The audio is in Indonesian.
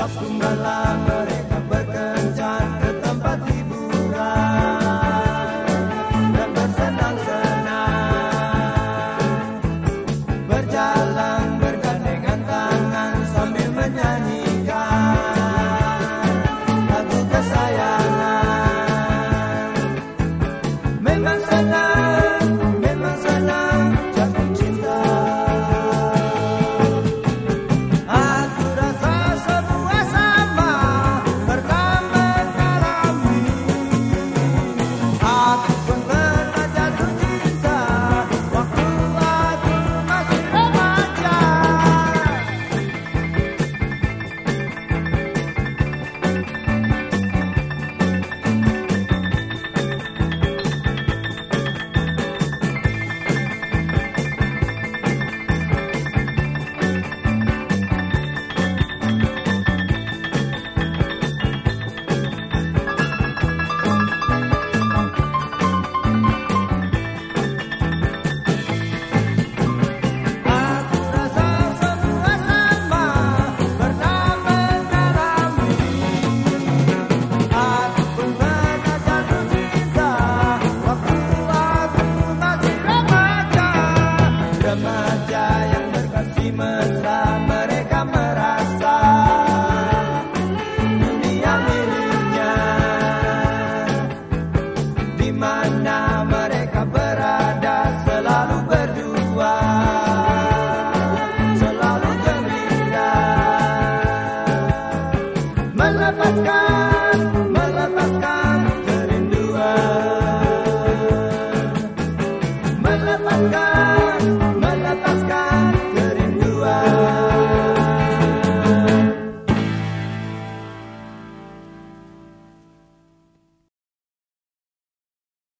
Sabtu malam mereka berkencan ke tempat hiburan. Dan bersenang-senang. Berjalan mesra mereka merasa dunia miliknya. Di mana mereka berada selalu berdua selalu gembira melepaskan